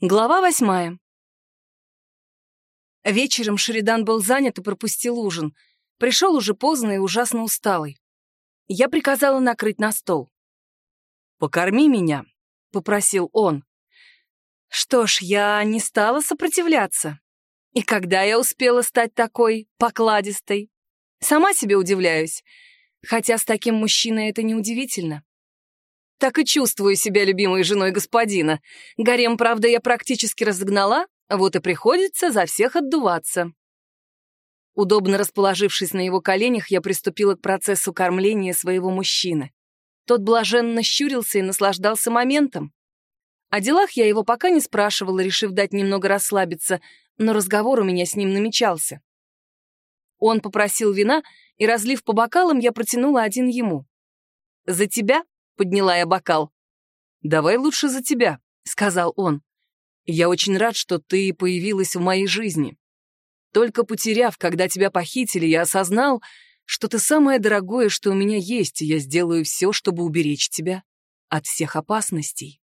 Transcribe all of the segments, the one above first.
Глава восьмая. Вечером Шеридан был занят и пропустил ужин. Пришел уже поздно и ужасно усталый. Я приказала накрыть на стол. «Покорми меня», — попросил он. Что ж, я не стала сопротивляться. И когда я успела стать такой покладистой? Сама себе удивляюсь. Хотя с таким мужчиной это неудивительно так и чувствую себя любимой женой господина. Гарем, правда, я практически разогнала, вот и приходится за всех отдуваться. Удобно расположившись на его коленях, я приступила к процессу кормления своего мужчины. Тот блаженно щурился и наслаждался моментом. О делах я его пока не спрашивала, решив дать немного расслабиться, но разговор у меня с ним намечался. Он попросил вина, и, разлив по бокалам, я протянула один ему. «За тебя подняла я бокал. «Давай лучше за тебя», — сказал он. «Я очень рад, что ты появилась в моей жизни. Только потеряв, когда тебя похитили, я осознал, что ты самое дорогое, что у меня есть, и я сделаю все, чтобы уберечь тебя от всех опасностей».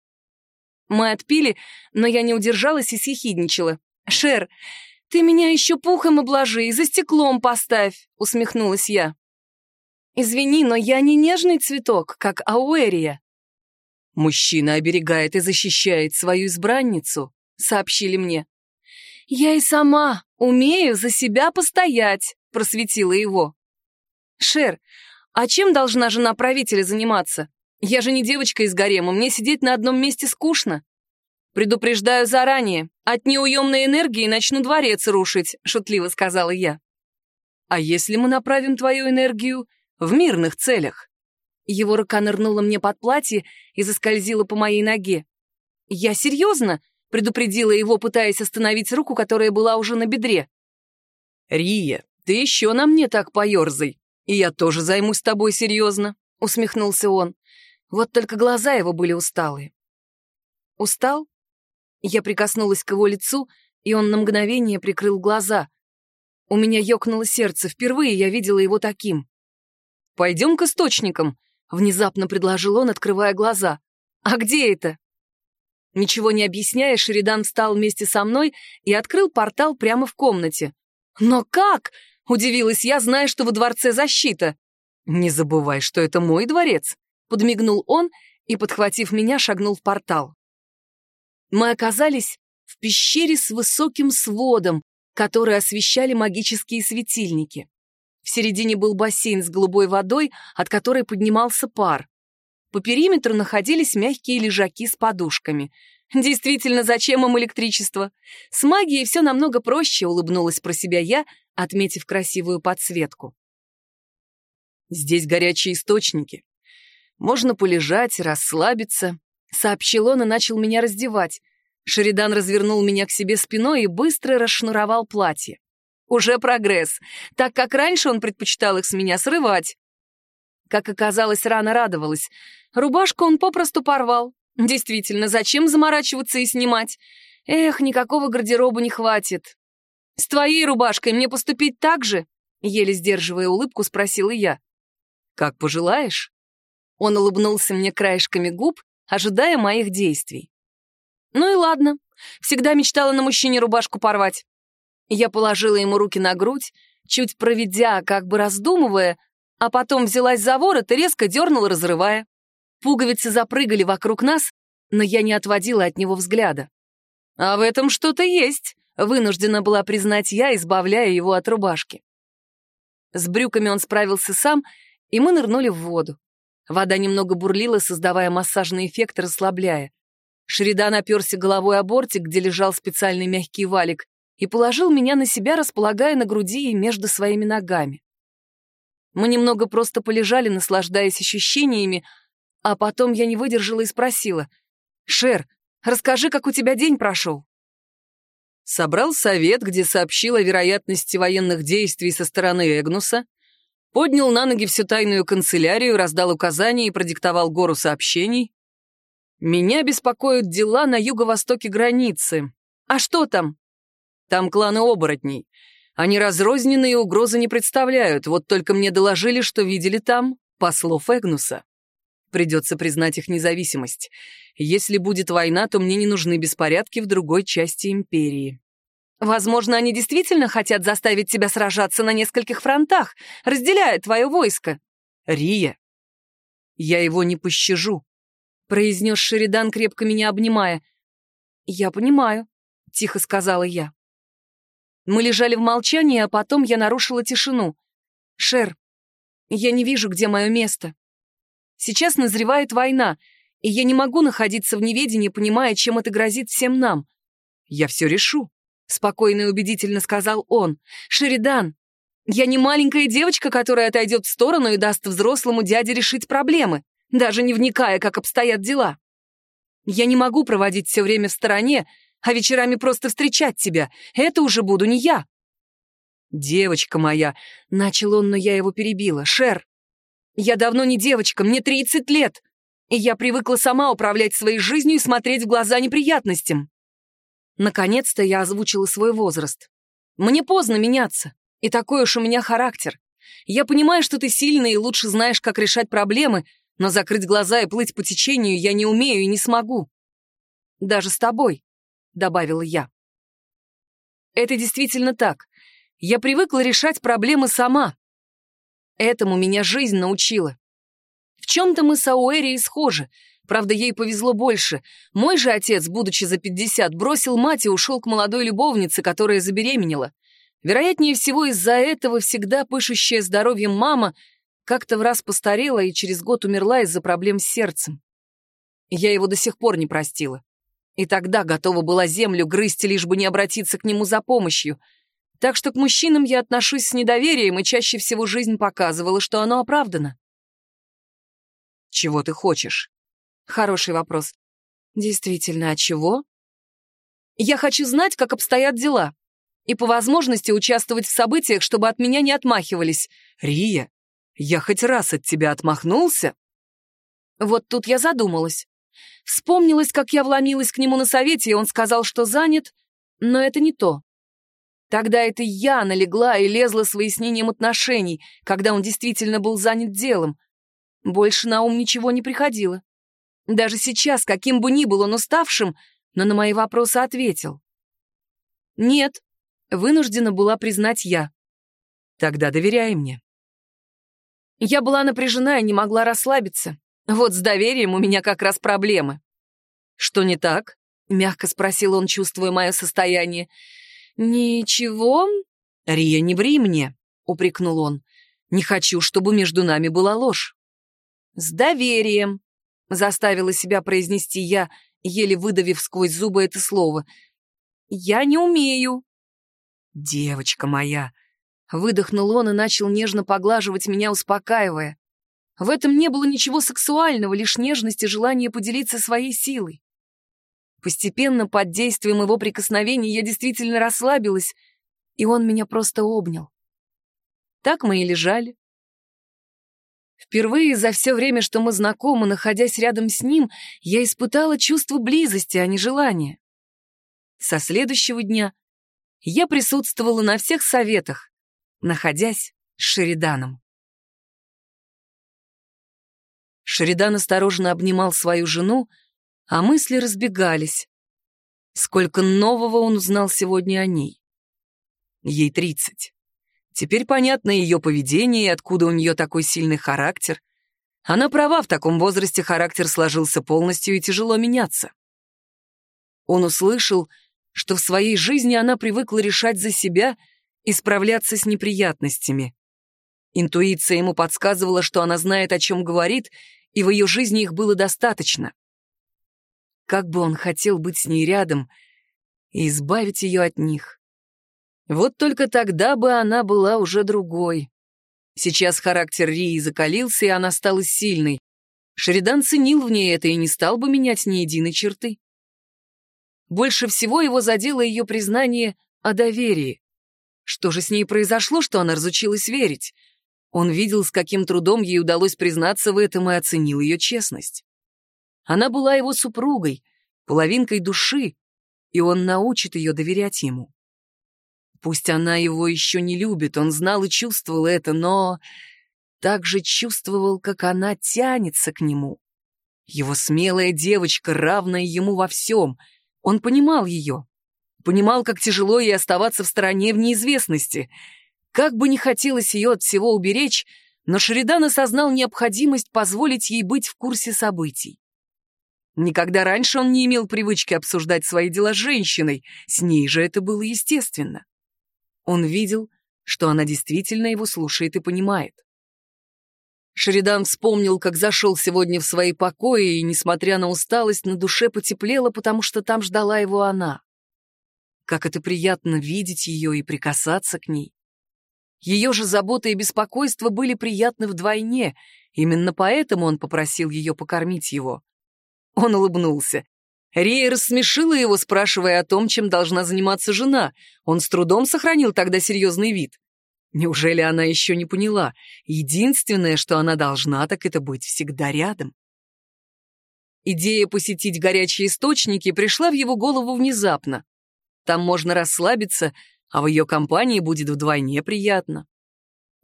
Мы отпили, но я не удержалась и съехидничала. «Шер, ты меня еще пухом обложи и за стеклом поставь», — усмехнулась я. Извини, но я не нежный цветок, как Ауэрия. Мужчина оберегает и защищает свою избранницу, сообщили мне. Я и сама умею за себя постоять, просветила его. Шер, а чем должна жена правителя заниматься? Я же не девочка из гарема, мне сидеть на одном месте скучно. Предупреждаю заранее, от неуемной энергии начну дворец рушить, шутливо сказала я. А если мы направим твою энергию в мирных целях. Его рука нырнула мне под платье и заскользила по моей ноге. «Я серьезно?» — предупредила его, пытаясь остановить руку, которая была уже на бедре. «Рия, ты еще на мне так поерзай, и я тоже займусь тобой серьезно», — усмехнулся он. Вот только глаза его были усталые. «Устал?» Я прикоснулась к его лицу, и он на мгновение прикрыл глаза. У меня ёкнуло сердце, впервые я видела его таким. «Пойдем к источникам», — внезапно предложил он, открывая глаза. «А где это?» Ничего не объясняя, Шеридан встал вместе со мной и открыл портал прямо в комнате. «Но как?» — удивилась я, зная, что во дворце защита. «Не забывай, что это мой дворец», — подмигнул он и, подхватив меня, шагнул в портал. Мы оказались в пещере с высоким сводом, который освещали магические светильники. В середине был бассейн с голубой водой, от которой поднимался пар. По периметру находились мягкие лежаки с подушками. Действительно, зачем им электричество? С магией все намного проще, улыбнулась про себя я, отметив красивую подсветку. Здесь горячие источники. Можно полежать, расслабиться, сообщил он и начал меня раздевать. Шеридан развернул меня к себе спиной и быстро расшнуровал платье. Уже прогресс, так как раньше он предпочитал их с меня срывать. Как оказалось, рано радовалась. Рубашку он попросту порвал. Действительно, зачем заморачиваться и снимать? Эх, никакого гардероба не хватит. «С твоей рубашкой мне поступить так же?» Еле сдерживая улыбку, спросила я. «Как пожелаешь». Он улыбнулся мне краешками губ, ожидая моих действий. Ну и ладно. Всегда мечтала на мужчине рубашку порвать. Я положила ему руки на грудь, чуть проведя, как бы раздумывая, а потом взялась за ворот и резко дернула, разрывая. Пуговицы запрыгали вокруг нас, но я не отводила от него взгляда. «А в этом что-то есть», — вынуждена была признать я, избавляя его от рубашки. С брюками он справился сам, и мы нырнули в воду. Вода немного бурлила, создавая массажный эффект, расслабляя. Шеридан оперся головой о бортик, где лежал специальный мягкий валик, и положил меня на себя, располагая на груди и между своими ногами. Мы немного просто полежали, наслаждаясь ощущениями, а потом я не выдержала и спросила. «Шер, расскажи, как у тебя день прошел?» Собрал совет, где сообщил о вероятности военных действий со стороны Эгнуса, поднял на ноги всю тайную канцелярию, раздал указания и продиктовал гору сообщений. Меня беспокоят дела на юго-востоке границы. А что там? Там кланы оборотней. Они разрозненные и угрозы не представляют, вот только мне доложили, что видели там послов Эгнуса. Придется признать их независимость. Если будет война, то мне не нужны беспорядки в другой части империи. Возможно, они действительно хотят заставить тебя сражаться на нескольких фронтах, разделяя твое войско. Рия, я его не пощажу, произнес Шеридан, крепко меня обнимая. Я понимаю, тихо сказала я. Мы лежали в молчании, а потом я нарушила тишину. Шер, я не вижу, где мое место. Сейчас назревает война, и я не могу находиться в неведении, понимая, чем это грозит всем нам. Я все решу, — спокойно и убедительно сказал он. «Шеридан, я не маленькая девочка, которая отойдет в сторону и даст взрослому дяде решить проблемы, даже не вникая, как обстоят дела. Я не могу проводить все время в стороне, а вечерами просто встречать тебя. Это уже буду не я». «Девочка моя», — начал он, но я его перебила. «Шер, я давно не девочка, мне 30 лет, и я привыкла сама управлять своей жизнью и смотреть в глаза неприятностям. Наконец-то я озвучила свой возраст. Мне поздно меняться, и такой уж у меня характер. Я понимаю, что ты сильный и лучше знаешь, как решать проблемы, но закрыть глаза и плыть по течению я не умею и не смогу. Даже с тобой, — добавила я. Это действительно так. Я привыкла решать проблемы сама. Этому меня жизнь научила. В чем-то мы с Ауэрией схожи — Правда, ей повезло больше. Мой же отец, будучи за 50, бросил мать и ушел к молодой любовнице, которая забеременела. Вероятнее всего, из-за этого всегда пышущая здоровьем мама как-то в раз постарела и через год умерла из-за проблем с сердцем. Я его до сих пор не простила. И тогда готова была землю грызть, лишь бы не обратиться к нему за помощью. Так что к мужчинам я отношусь с недоверием, и чаще всего жизнь показывала, что оно оправдано. «Чего ты хочешь?» Хороший вопрос. Действительно, а чего? Я хочу знать, как обстоят дела. И по возможности участвовать в событиях, чтобы от меня не отмахивались. Рия, я хоть раз от тебя отмахнулся? Вот тут я задумалась. Вспомнилась, как я вломилась к нему на совете, и он сказал, что занят, но это не то. Тогда это я налегла и лезла с выяснением отношений, когда он действительно был занят делом. Больше на ум ничего не приходило. Даже сейчас, каким бы ни был он уставшим, но на мои вопросы ответил. «Нет», — вынуждена была признать я. «Тогда доверяй мне». Я была напряжена и не могла расслабиться. Вот с доверием у меня как раз проблемы. «Что не так?» — мягко спросил он, чувствуя мое состояние. «Ничего?» «Рия, не ври мне», — упрекнул он. «Не хочу, чтобы между нами была ложь». «С доверием», Заставила себя произнести я, еле выдавив сквозь зубы это слово. «Я не умею». «Девочка моя!» Выдохнул он и начал нежно поглаживать меня, успокаивая. В этом не было ничего сексуального, лишь нежность и желание поделиться своей силой. Постепенно, под действием его прикосновений, я действительно расслабилась, и он меня просто обнял. Так мы и лежали, Впервые за все время, что мы знакомы, находясь рядом с ним, я испытала чувство близости, а не желания. Со следующего дня я присутствовала на всех советах, находясь с Шериданом. Шеридан осторожно обнимал свою жену, а мысли разбегались. Сколько нового он узнал сегодня о ней. Ей тридцать. Теперь понятно ее поведение и откуда у нее такой сильный характер. Она права, в таком возрасте характер сложился полностью и тяжело меняться. Он услышал, что в своей жизни она привыкла решать за себя и справляться с неприятностями. Интуиция ему подсказывала, что она знает, о чем говорит, и в ее жизни их было достаточно. Как бы он хотел быть с ней рядом и избавить ее от них. Вот только тогда бы она была уже другой. Сейчас характер Рии закалился, и она стала сильной. Шеридан ценил в ней это и не стал бы менять ни единой черты. Больше всего его задело ее признание о доверии. Что же с ней произошло, что она разучилась верить? Он видел, с каким трудом ей удалось признаться в этом и оценил ее честность. Она была его супругой, половинкой души, и он научит ее доверять ему. Пусть она его еще не любит, он знал и чувствовал это, но... также чувствовал, как она тянется к нему. Его смелая девочка, равная ему во всем. Он понимал ее. Понимал, как тяжело ей оставаться в стороне в неизвестности. Как бы не хотелось ее от всего уберечь, но Шеридан осознал необходимость позволить ей быть в курсе событий. Никогда раньше он не имел привычки обсуждать свои дела с женщиной, с ней же это было естественно. Он видел, что она действительно его слушает и понимает. Шеридан вспомнил, как зашел сегодня в свои покои, и, несмотря на усталость, на душе потеплело, потому что там ждала его она. Как это приятно видеть ее и прикасаться к ней. Ее же забота и беспокойство были приятны вдвойне, именно поэтому он попросил ее покормить его. Он улыбнулся. Рия рассмешила его, спрашивая о том, чем должна заниматься жена. Он с трудом сохранил тогда серьезный вид. Неужели она еще не поняла? Единственное, что она должна, так это быть всегда рядом. Идея посетить горячие источники пришла в его голову внезапно. Там можно расслабиться, а в ее компании будет вдвойне приятно.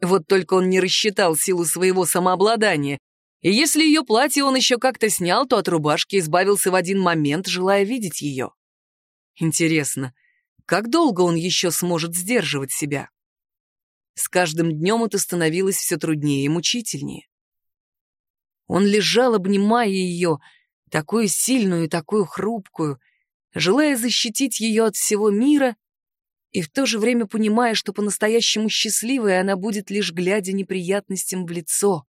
Вот только он не рассчитал силу своего самообладания и если ее платье он еще как-то снял, то от рубашки избавился в один момент, желая видеть ее. Интересно, как долго он еще сможет сдерживать себя? С каждым днем это становилось все труднее и мучительнее. Он лежал, обнимая ее, такую сильную и такую хрупкую, желая защитить ее от всего мира и в то же время понимая, что по-настоящему счастливой она будет лишь глядя неприятностям в лицо.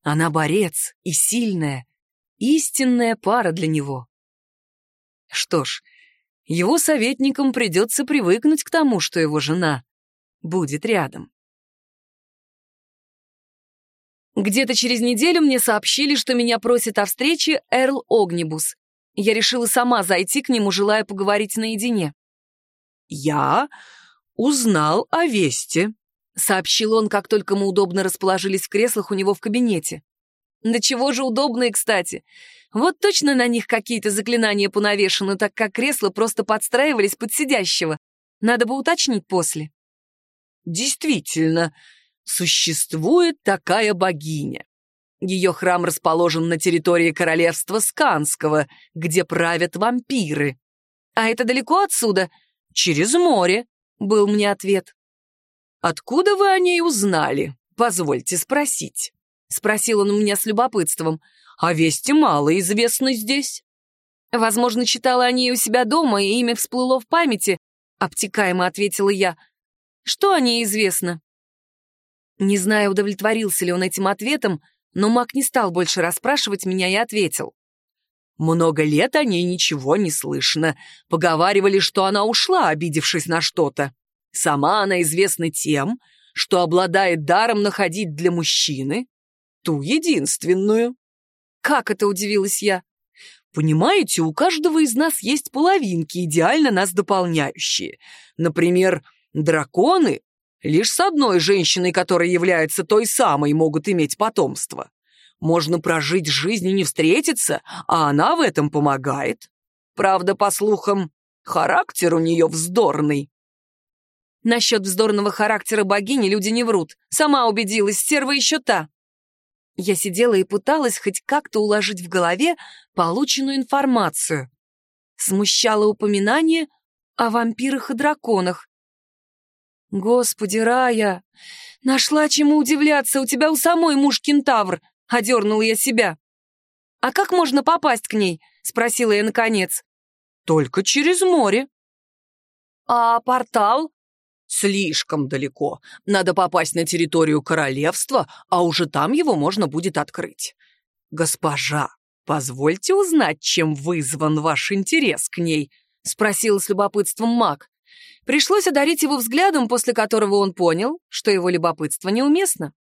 Она борец и сильная, истинная пара для него. Что ж, его советникам придется привыкнуть к тому, что его жена будет рядом. Где-то через неделю мне сообщили, что меня просит о встрече Эрл Огнибус. Я решила сама зайти к нему, желая поговорить наедине. «Я узнал о Весте», — сообщил он, как только мы удобно расположились в креслах у него в кабинете. «Да чего же удобные, кстати. Вот точно на них какие-то заклинания понавешены, так как кресла просто подстраивались под сидящего. Надо бы уточнить после». «Действительно, существует такая богиня. Ее храм расположен на территории королевства Сканского, где правят вампиры. А это далеко отсюда? Через море», — был мне ответ. «Откуда вы о ней узнали? Позвольте спросить», — спросил он у меня с любопытством. «А вести мало известно здесь». «Возможно, читала о ней у себя дома, и имя всплыло в памяти», — обтекаемо ответила я. «Что о ней известно?» Не знаю, удовлетворился ли он этим ответом, но маг не стал больше расспрашивать меня и ответил. «Много лет о ней ничего не слышно. Поговаривали, что она ушла, обидевшись на что-то. Сама она известна тем, что обладает даром находить для мужчины ту единственную. Как это удивилась я? Понимаете, у каждого из нас есть половинки, идеально нас дополняющие. Например, драконы лишь с одной женщиной, которая является той самой, могут иметь потомство. Можно прожить жизнь и не встретиться, а она в этом помогает. Правда, по слухам, характер у нее вздорный. Насчет вздорного характера богини люди не врут. Сама убедилась, стерва еще та. Я сидела и пыталась хоть как-то уложить в голове полученную информацию. Смущало упоминание о вампирах и драконах. «Господи, Рая! Нашла чему удивляться, у тебя у самой муж кентавр!» — одернула я себя. «А как можно попасть к ней?» — спросила я наконец. «Только через море». «А портал?» Слишком далеко. Надо попасть на территорию королевства, а уже там его можно будет открыть. Госпожа, позвольте узнать, чем вызван ваш интерес к ней, спросил с любопытством маг. Пришлось одарить его взглядом, после которого он понял, что его любопытство неуместно.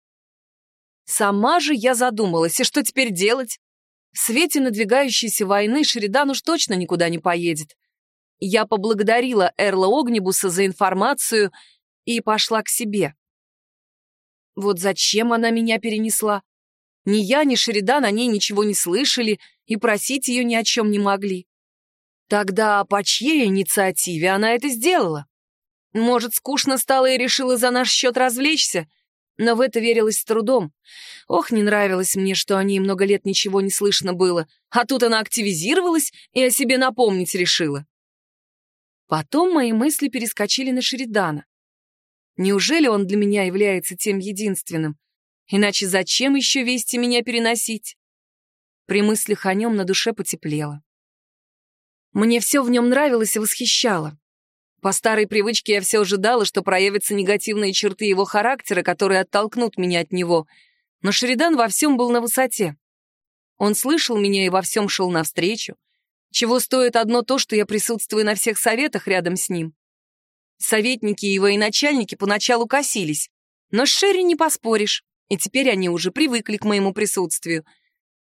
Сама же я задумалась, и что теперь делать? В свете надвигающейся войны Шеридан уж точно никуда не поедет. Я поблагодарила Эрла Огнибуса за информацию и пошла к себе. Вот зачем она меня перенесла? Ни я, ни Шеридан о ней ничего не слышали и просить ее ни о чем не могли. Тогда по чьей инициативе она это сделала? Может, скучно стало и решила за наш счет развлечься? Но в это верилось с трудом. Ох, не нравилось мне, что о ней много лет ничего не слышно было, а тут она активизировалась и о себе напомнить решила. Потом мои мысли перескочили на Шеридана. Неужели он для меня является тем единственным? Иначе зачем еще вести меня переносить? При мыслях о нем на душе потеплело. Мне все в нем нравилось и восхищало. По старой привычке я все ожидала, что проявятся негативные черты его характера, которые оттолкнут меня от него. Но Шеридан во всем был на высоте. Он слышал меня и во всем шел навстречу. Чего стоит одно то, что я присутствую на всех советах рядом с ним. Советники и военачальники поначалу косились, но с Шерри не поспоришь, и теперь они уже привыкли к моему присутствию.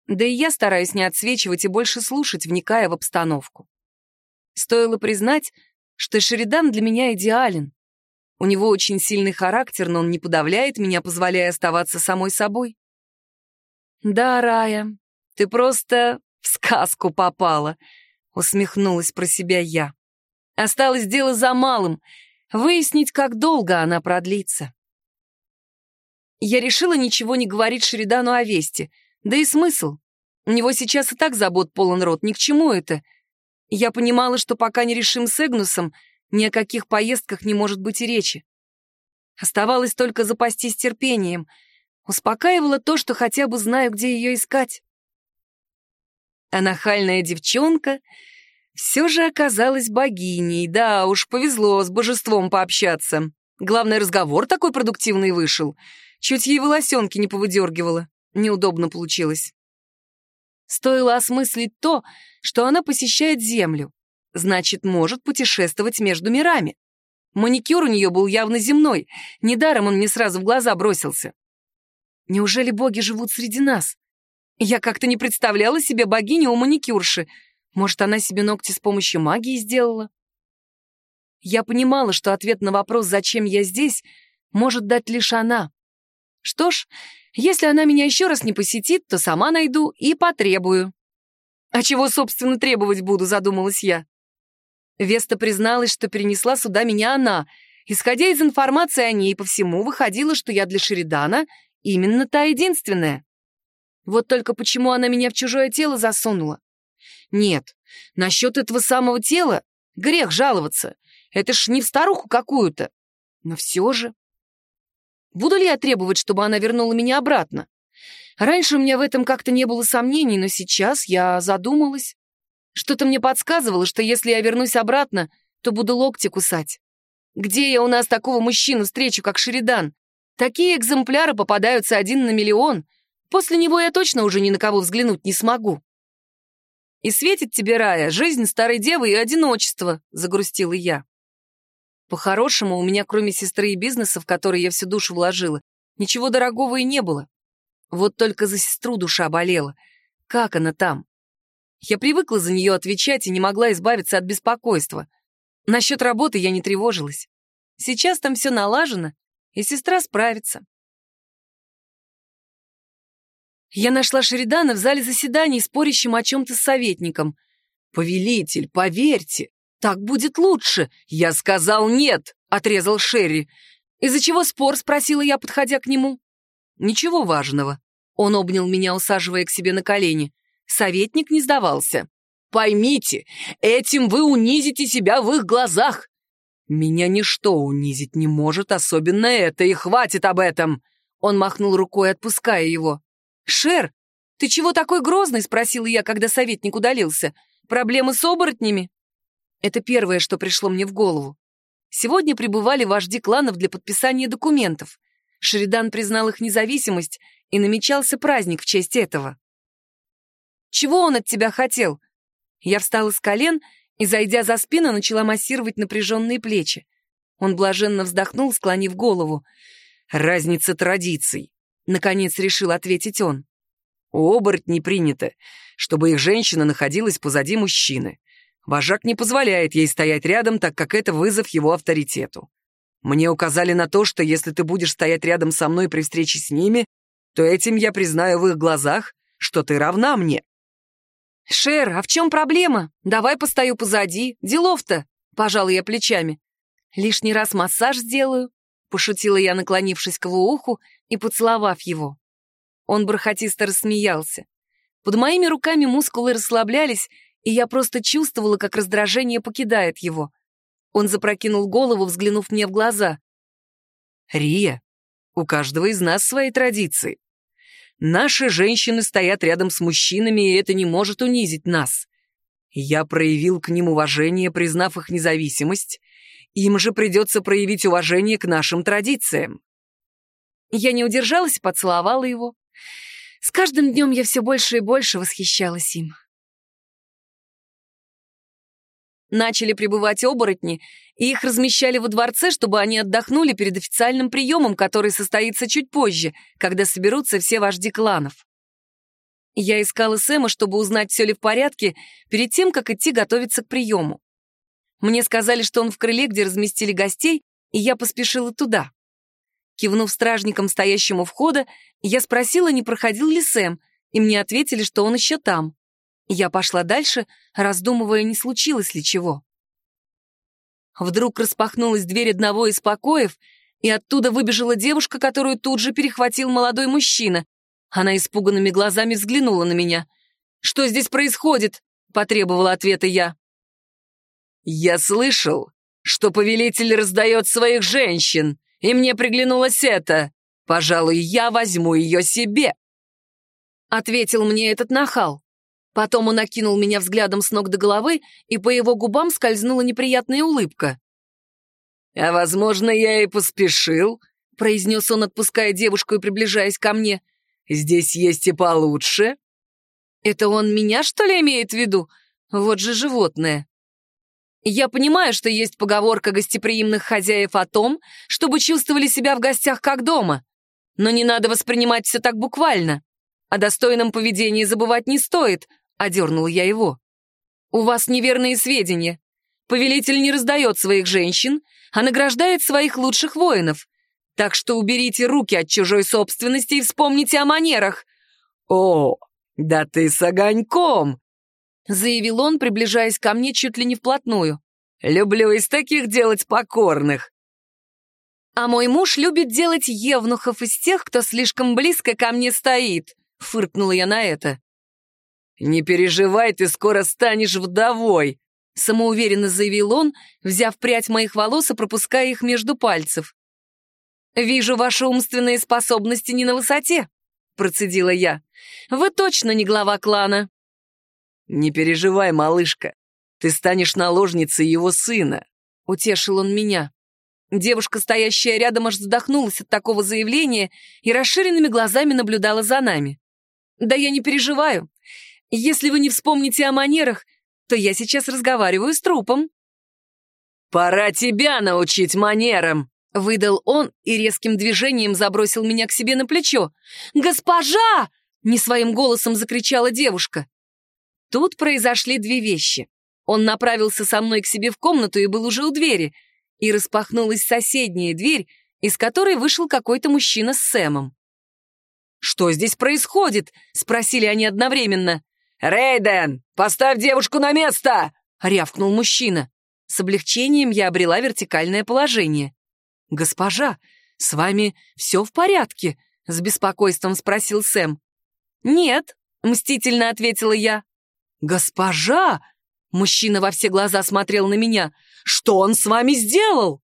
Да и я стараюсь не отсвечивать и больше слушать, вникая в обстановку. Стоило признать, что Шеридан для меня идеален. У него очень сильный характер, но он не подавляет меня, позволяя оставаться самой собой. «Да, Рая, ты просто в сказку попала», — усмехнулась про себя я. «Осталось дело за малым — выяснить, как долго она продлится». Я решила ничего не говорить Шеридану о Весте, да и смысл. У него сейчас и так забот полон рот, ни к чему это — я понимала, что пока не решим с Эгнусом, ни о каких поездках не может быть и речи. Оставалось только запастись терпением. Успокаивало то, что хотя бы знаю, где ее искать. А нахальная девчонка все же оказалась богиней. Да уж, повезло с божеством пообщаться. Главный разговор такой продуктивный вышел. Чуть ей волосенки не повыдергивала. Неудобно получилось. Стоило осмыслить то, что она посещает Землю. Значит, может путешествовать между мирами. Маникюр у нее был явно земной, недаром он мне сразу в глаза бросился. Неужели боги живут среди нас? Я как-то не представляла себе богиню у маникюрши. Может, она себе ногти с помощью магии сделала? Я понимала, что ответ на вопрос, зачем я здесь, может дать лишь она. Что ж, если она меня еще раз не посетит, то сама найду и потребую. А чего, собственно, требовать буду, задумалась я. Веста призналась, что перенесла сюда меня она. Исходя из информации о ней по всему, выходило, что я для Шеридана именно та единственная. Вот только почему она меня в чужое тело засунула? Нет, насчет этого самого тела грех жаловаться. Это ж не в старуху какую-то. Но все же... Буду ли я требовать, чтобы она вернула меня обратно? Раньше у меня в этом как-то не было сомнений, но сейчас я задумалась. Что-то мне подсказывало, что если я вернусь обратно, то буду локти кусать. Где я у нас такого мужчину встречу, как Шеридан? Такие экземпляры попадаются один на миллион. После него я точно уже ни на кого взглянуть не смогу. «И светит тебе, Рая, жизнь старой девы и одиночество», — загрустила я. По-хорошему, у меня, кроме сестры и бизнеса, в который я всю душу вложила, ничего дорогого и не было. Вот только за сестру душа болела. Как она там? Я привыкла за нее отвечать и не могла избавиться от беспокойства. Насчет работы я не тревожилась. Сейчас там все налажено, и сестра справится. Я нашла Шеридана в зале заседаний, спорящим о чем-то с советником. «Повелитель, поверьте, «Так будет лучше!» «Я сказал нет!» — отрезал Шерри. «Из-за чего спор?» — спросила я, подходя к нему. «Ничего важного». Он обнял меня, усаживая к себе на колени. Советник не сдавался. «Поймите, этим вы унизите себя в их глазах!» «Меня ничто унизить не может, особенно это, и хватит об этом!» Он махнул рукой, отпуская его. «Шер, ты чего такой грозный?» — спросила я, когда советник удалился. «Проблемы с оборотнями?» Это первое, что пришло мне в голову. Сегодня прибывали вожди кланов для подписания документов. Шеридан признал их независимость, и намечался праздник в честь этого. «Чего он от тебя хотел?» Я встала с колен и, зайдя за спину, начала массировать напряженные плечи. Он блаженно вздохнул, склонив голову. «Разница традиций», — наконец решил ответить он. «У оборотней принято, чтобы их женщина находилась позади мужчины. Вожак не позволяет ей стоять рядом, так как это вызов его авторитету. Мне указали на то, что если ты будешь стоять рядом со мной при встрече с ними, то этим я признаю в их глазах, что ты равна мне. «Шер, а в чем проблема? Давай постою позади. Делов-то!» — пожала я плечами. «Лишний раз массаж сделаю», — пошутила я, наклонившись к его уху и поцеловав его. Он бархатисто рассмеялся. Под моими руками мускулы расслаблялись, и я просто чувствовала, как раздражение покидает его. Он запрокинул голову, взглянув мне в глаза. «Рия, у каждого из нас свои традиции. Наши женщины стоят рядом с мужчинами, и это не может унизить нас. Я проявил к ним уважение, признав их независимость. Им же придется проявить уважение к нашим традициям. Я не удержалась и поцеловала его. С каждым днем я все больше и больше восхищалась им. Начали прибывать оборотни, и их размещали во дворце, чтобы они отдохнули перед официальным приемом, который состоится чуть позже, когда соберутся все вожди кланов. Я искала Сэма, чтобы узнать, все ли в порядке, перед тем, как идти готовиться к приему. Мне сказали, что он в крыле, где разместили гостей, и я поспешила туда. Кивнув стражникам, стоящему у входа, я спросила, не проходил ли Сэм, и мне ответили, что он еще там. Я пошла дальше, раздумывая, не случилось ли чего. Вдруг распахнулась дверь одного из покоев, и оттуда выбежала девушка, которую тут же перехватил молодой мужчина. Она испуганными глазами взглянула на меня. «Что здесь происходит?» — потребовала ответа я. «Я слышал, что повелитель раздает своих женщин, и мне приглянулось это. Пожалуй, я возьму ее себе», — ответил мне этот нахал. Потом он окинул меня взглядом с ног до головы, и по его губам скользнула неприятная улыбка. «А, возможно, я и поспешил», — произнес он, отпуская девушку и приближаясь ко мне. «Здесь есть и получше». «Это он меня, что ли, имеет в виду? Вот же животное». Я понимаю, что есть поговорка гостеприимных хозяев о том, чтобы чувствовали себя в гостях как дома. Но не надо воспринимать все так буквально. О достойном поведении забывать не стоит, Одернул я его. «У вас неверные сведения. Повелитель не раздает своих женщин, а награждает своих лучших воинов. Так что уберите руки от чужой собственности и вспомните о манерах». «О, да ты с огоньком!» заявил он, приближаясь ко мне чуть ли не вплотную. «Люблю из таких делать покорных». «А мой муж любит делать евнухов из тех, кто слишком близко ко мне стоит», — фыркнула я на это. «Не переживай, ты скоро станешь вдовой», — самоуверенно заявил он, взяв прядь моих волос и пропуская их между пальцев. «Вижу, ваши умственные способности не на высоте», — процедила я. «Вы точно не глава клана». «Не переживай, малышка, ты станешь наложницей его сына», — утешил он меня. Девушка, стоящая рядом, аж вздохнулась от такого заявления и расширенными глазами наблюдала за нами. «Да я не переживаю. Если вы не вспомните о манерах, то я сейчас разговариваю с трупом». «Пора тебя научить манерам!» — выдал он и резким движением забросил меня к себе на плечо. «Госпожа!» — не своим голосом закричала девушка. Тут произошли две вещи. Он направился со мной к себе в комнату и был уже у двери, и распахнулась соседняя дверь, из которой вышел какой-то мужчина с Сэмом. «Что здесь происходит?» — спросили они одновременно. «Рейден, поставь девушку на место!» — рявкнул мужчина. С облегчением я обрела вертикальное положение. «Госпожа, с вами все в порядке?» — с беспокойством спросил Сэм. «Нет», — мстительно ответила я. «Госпожа!» — мужчина во все глаза смотрел на меня. «Что он с вами сделал?»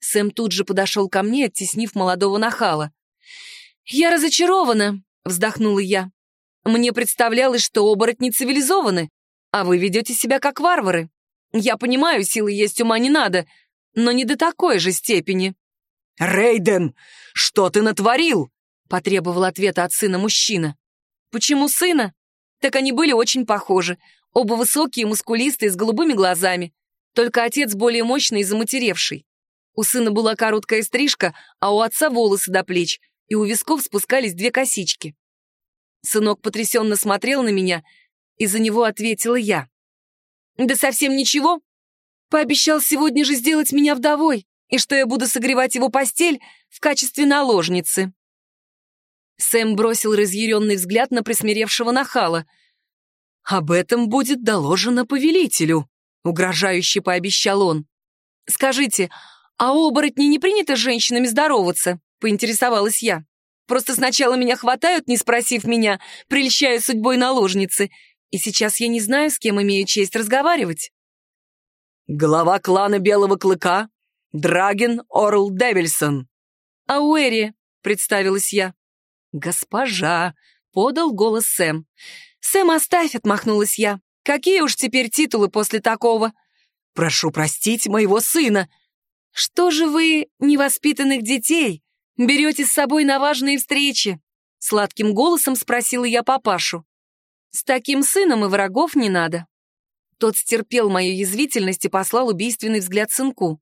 Сэм тут же подошел ко мне, оттеснив молодого нахала. «Я разочарована», — вздохнула я. Мне представлялось, что оборотни цивилизованы, а вы ведете себя как варвары. Я понимаю, силы есть ума не надо, но не до такой же степени». «Рейден, что ты натворил?» — потребовал ответа от сына мужчина. «Почему сына? Так они были очень похожи. Оба высокие, мускулистые, с голубыми глазами. Только отец более мощный и заматеревший. У сына была короткая стрижка, а у отца волосы до плеч, и у висков спускались две косички. Сынок потрясенно смотрел на меня, и за него ответила я. «Да совсем ничего. Пообещал сегодня же сделать меня вдовой, и что я буду согревать его постель в качестве наложницы». Сэм бросил разъяренный взгляд на присмиревшего нахала. «Об этом будет доложено повелителю», — угрожающе пообещал он. «Скажите, а оборотни не принято с женщинами здороваться?» — поинтересовалась я. Просто сначала меня хватают, не спросив меня, прельщая судьбой наложницы. И сейчас я не знаю, с кем имею честь разговаривать. Глава клана Белого Клыка — Драген Орл Девильсон. «Ауэри», — представилась я. «Госпожа», — подал голос Сэм. «Сэм, оставь», — отмахнулась я. «Какие уж теперь титулы после такого?» «Прошу простить моего сына». «Что же вы, невоспитанных детей, берете с собой на важные встречи?» Сладким голосом спросила я папашу. «С таким сыном и врагов не надо». Тот стерпел мою язвительность и послал убийственный взгляд сынку.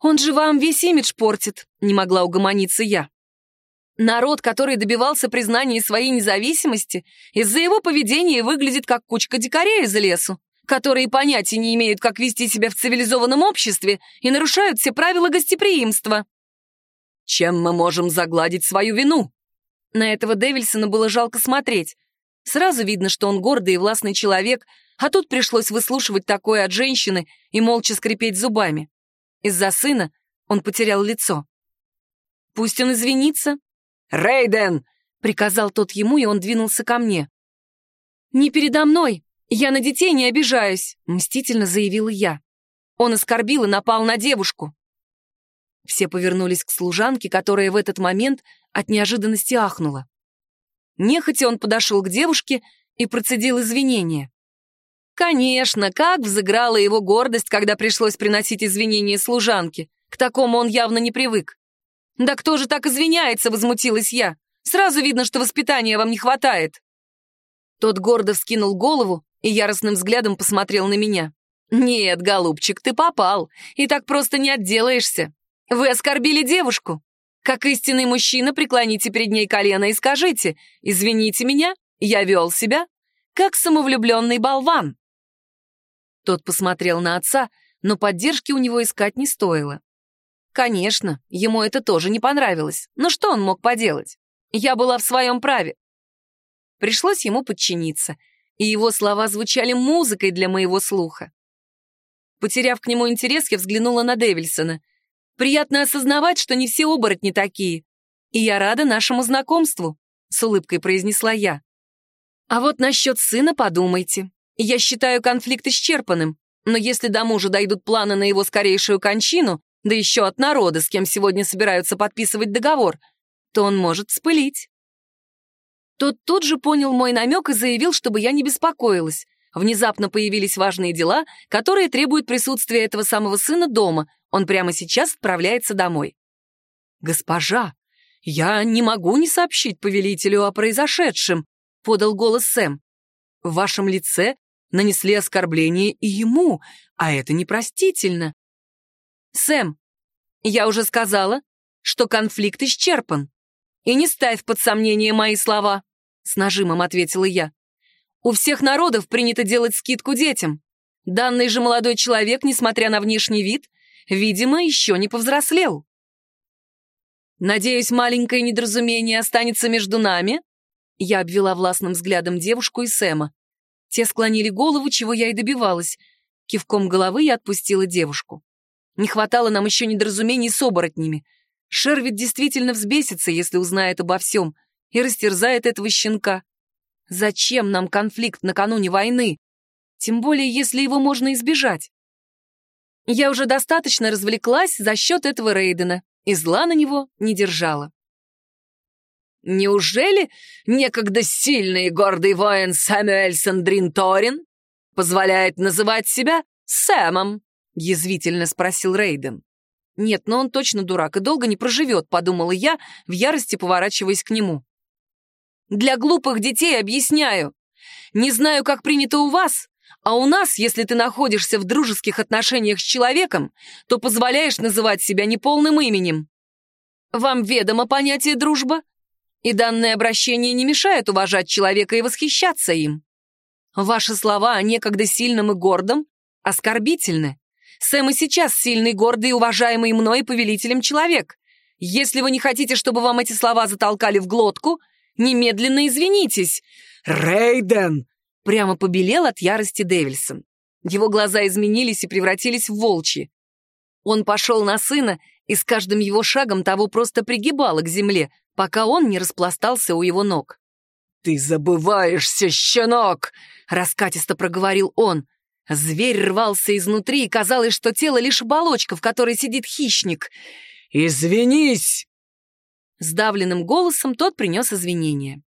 «Он же вам весь имидж портит», — не могла угомониться я. Народ, который добивался признания своей независимости, из-за его поведения выглядит как кучка дикарей из лесу, которые понятия не имеют, как вести себя в цивилизованном обществе и нарушают все правила гостеприимства. Чем мы можем загладить свою вину? На этого Дэвильсона было жалко смотреть. Сразу видно, что он гордый и властный человек, а тут пришлось выслушивать такое от женщины и молча скрипеть зубами. Из-за сына он потерял лицо. Пусть он извинится, «Рейден!» — приказал тот ему, и он двинулся ко мне. «Не передо мной! Я на детей не обижаюсь!» — мстительно заявила я. Он оскорбил и напал на девушку. Все повернулись к служанке, которая в этот момент от неожиданности ахнула. Нехотя он подошел к девушке и процедил извинения. Конечно, как взыграла его гордость, когда пришлось приносить извинения служанке. К такому он явно не привык. «Да кто же так извиняется?» — возмутилась я. «Сразу видно, что воспитания вам не хватает». Тот гордо вскинул голову и яростным взглядом посмотрел на меня. «Нет, голубчик, ты попал, и так просто не отделаешься. Вы оскорбили девушку. Как истинный мужчина, преклоните перед ней колено и скажите, извините меня, я вел себя, как самовлюбленный болван». Тот посмотрел на отца, но поддержки у него искать не стоило. Конечно, ему это тоже не понравилось, но что он мог поделать? Я была в своем праве. Пришлось ему подчиниться, и его слова звучали музыкой для моего слуха. Потеряв к нему интерес, я взглянула на Дэвильсона. Приятно осознавать, что не все оборотни такие. И я рада нашему знакомству, с улыбкой произнесла я. А вот насчет сына подумайте. Я считаю конфликт исчерпанным, но если до мужа дойдут планы на его скорейшую кончину, да еще от народа, с кем сегодня собираются подписывать договор, то он может спылить. Тот тут же понял мой намек и заявил, чтобы я не беспокоилась. Внезапно появились важные дела, которые требуют присутствия этого самого сына дома. Он прямо сейчас отправляется домой. «Госпожа, я не могу не сообщить повелителю о произошедшем», — подал голос Сэм. «В вашем лице нанесли оскорбление и ему, а это непростительно. «Сэм, я уже сказала, что конфликт исчерпан. И не ставь под сомнение мои слова», — с нажимом ответила я. «У всех народов принято делать скидку детям. Данный же молодой человек, несмотря на внешний вид, видимо, еще не повзрослел. Надеюсь, маленькое недоразумение останется между нами?» Я обвела властным взглядом девушку и Сэма. Те склонили голову, чего я и добивалась. Кивком головы я отпустила девушку. Не хватало нам еще недоразумений с оборотнями. Шервит действительно взбесится, если узнает обо всем, и растерзает этого щенка. Зачем нам конфликт накануне войны? Тем более, если его можно избежать. Я уже достаточно развлеклась за счет этого Рейдена, и зла на него не держала. Неужели некогда сильный и гордый воин Сэмюэльсон Дринторин позволяет называть себя Сэмом? — язвительно спросил Рейден. «Нет, но он точно дурак и долго не проживет», — подумала я, в ярости поворачиваясь к нему. «Для глупых детей объясняю. Не знаю, как принято у вас, а у нас, если ты находишься в дружеских отношениях с человеком, то позволяешь называть себя неполным именем. Вам ведомо понятие «дружба», и данное обращение не мешает уважать человека и восхищаться им. Ваши слова о некогда сильном и гордом оскорбительны. Сэм и сейчас сильный, гордый и уважаемый мной повелителем человек. Если вы не хотите, чтобы вам эти слова затолкали в глотку, немедленно извинитесь. Рейден! Прямо побелел от ярости Дэвильсон. Его глаза изменились и превратились в волчьи. Он пошел на сына и с каждым его шагом того просто пригибало к земле, пока он не распластался у его ног. «Ты забываешься, щенок!» — раскатисто проговорил он. Зверь рвался изнутри, и казалось, что тело лишь оболочка, в которой сидит хищник. «Извинись!» Сдавленным голосом тот принес извинения.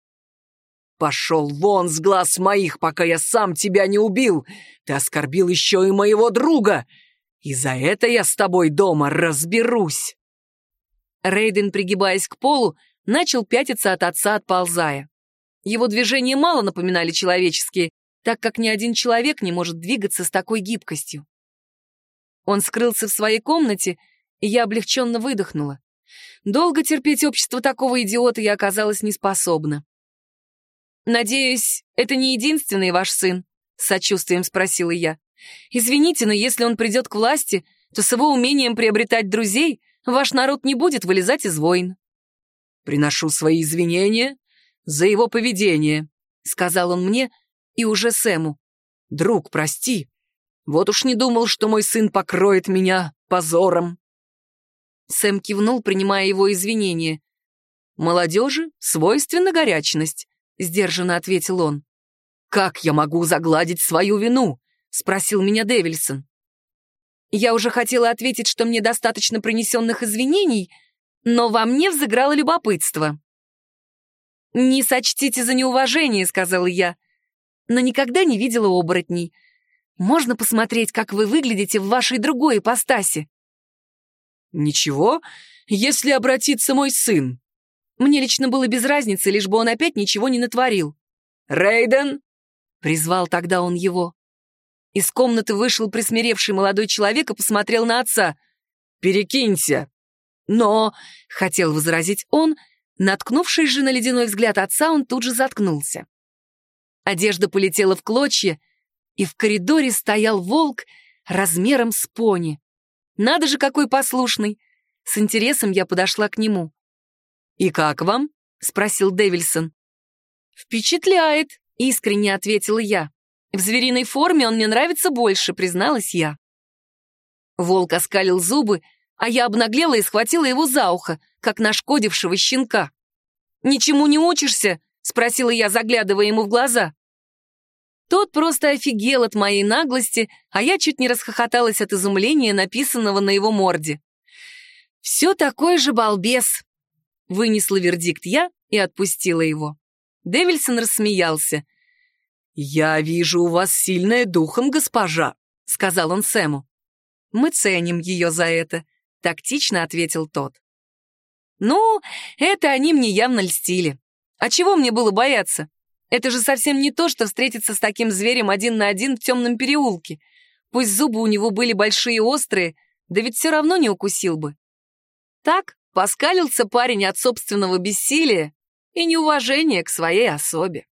«Пошел вон с глаз моих, пока я сам тебя не убил! Ты оскорбил еще и моего друга! И за это я с тобой дома разберусь!» Рейден, пригибаясь к полу, начал пятиться от отца, отползая. Его движения мало напоминали человеческие, так как ни один человек не может двигаться с такой гибкостью. Он скрылся в своей комнате, и я облегченно выдохнула. Долго терпеть общество такого идиота я оказалась неспособна. «Надеюсь, это не единственный ваш сын?» — с сочувствием спросила я. «Извините, но если он придет к власти, то с его умением приобретать друзей ваш народ не будет вылезать из войн». «Приношу свои извинения за его поведение», — сказал он мне и уже Сэму. «Друг, прости. Вот уж не думал, что мой сын покроет меня позором». Сэм кивнул, принимая его извинения. «Молодежи свойственна горячность», — сдержанно ответил он. «Как я могу загладить свою вину?» — спросил меня Девильсон. Я уже хотела ответить, что мне достаточно принесенных извинений, но во мне взыграло любопытство. «Не сочтите за неуважение», — сказала я, но никогда не видела оборотней. Можно посмотреть, как вы выглядите в вашей другой ипостаси?» «Ничего, если обратится мой сын». Мне лично было без разницы, лишь бы он опять ничего не натворил. «Рейден!» — призвал тогда он его. Из комнаты вышел присмиревший молодой человек и посмотрел на отца. «Перекинься!» «Но...» — хотел возразить он, наткнувшись же на ледяной взгляд отца, он тут же заткнулся. Одежда полетела в клочья, и в коридоре стоял волк размером с пони. Надо же, какой послушный! С интересом я подошла к нему. «И как вам?» — спросил Девильсон. «Впечатляет», — искренне ответила я. «В звериной форме он мне нравится больше», — призналась я. Волк оскалил зубы, а я обнаглела и схватила его за ухо, как нашкодившего щенка. «Ничему не учишься?» — спросила я, заглядывая ему в глаза. Тот просто офигел от моей наглости, а я чуть не расхохоталась от изумления, написанного на его морде. «Все такой же балбес», — вынесла вердикт я и отпустила его. Девильсон рассмеялся. «Я вижу у вас сильная духом, госпожа», — сказал он Сэму. «Мы ценим ее за это», — тактично ответил тот. «Ну, это они мне явно льстили. А чего мне было бояться? Это же совсем не то, что встретиться с таким зверем один на один в темном переулке. Пусть зубы у него были большие и острые, да ведь все равно не укусил бы. Так поскалился парень от собственного бессилия и неуважения к своей особе.